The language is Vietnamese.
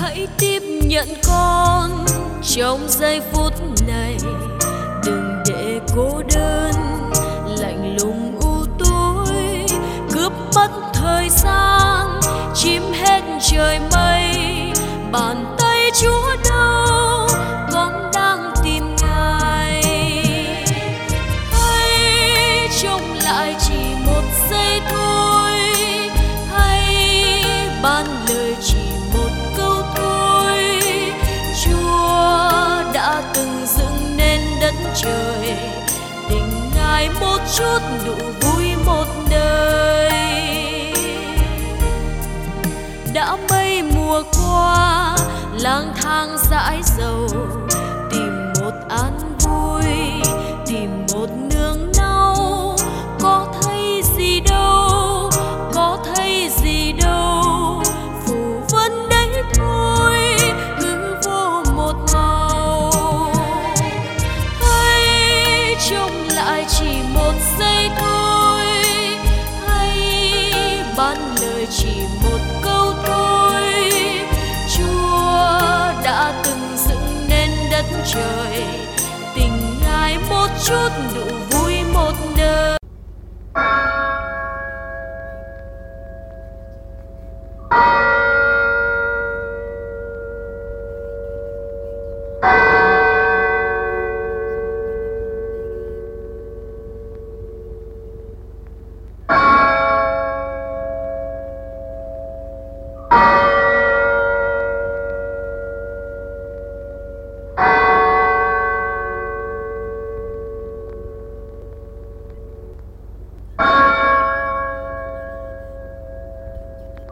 Hãy tiếp nhận con trong giây phút này. Đừng để cô đơn, lạnh lùng u tối, cướp mất thời gian chim hết trời mây. Bàn tay chúa đâu con đang tìm ngài. Hay trông lại chỉ một giây thôi. Hay ban lời chỉ chút đủ vui một đời. Đã mấy mùa qua lang thang dãi dầu tìm một an chỉ một câu thôi. Chúa đã từng dựng nên đất trời, tình ngài một chút đủ vui.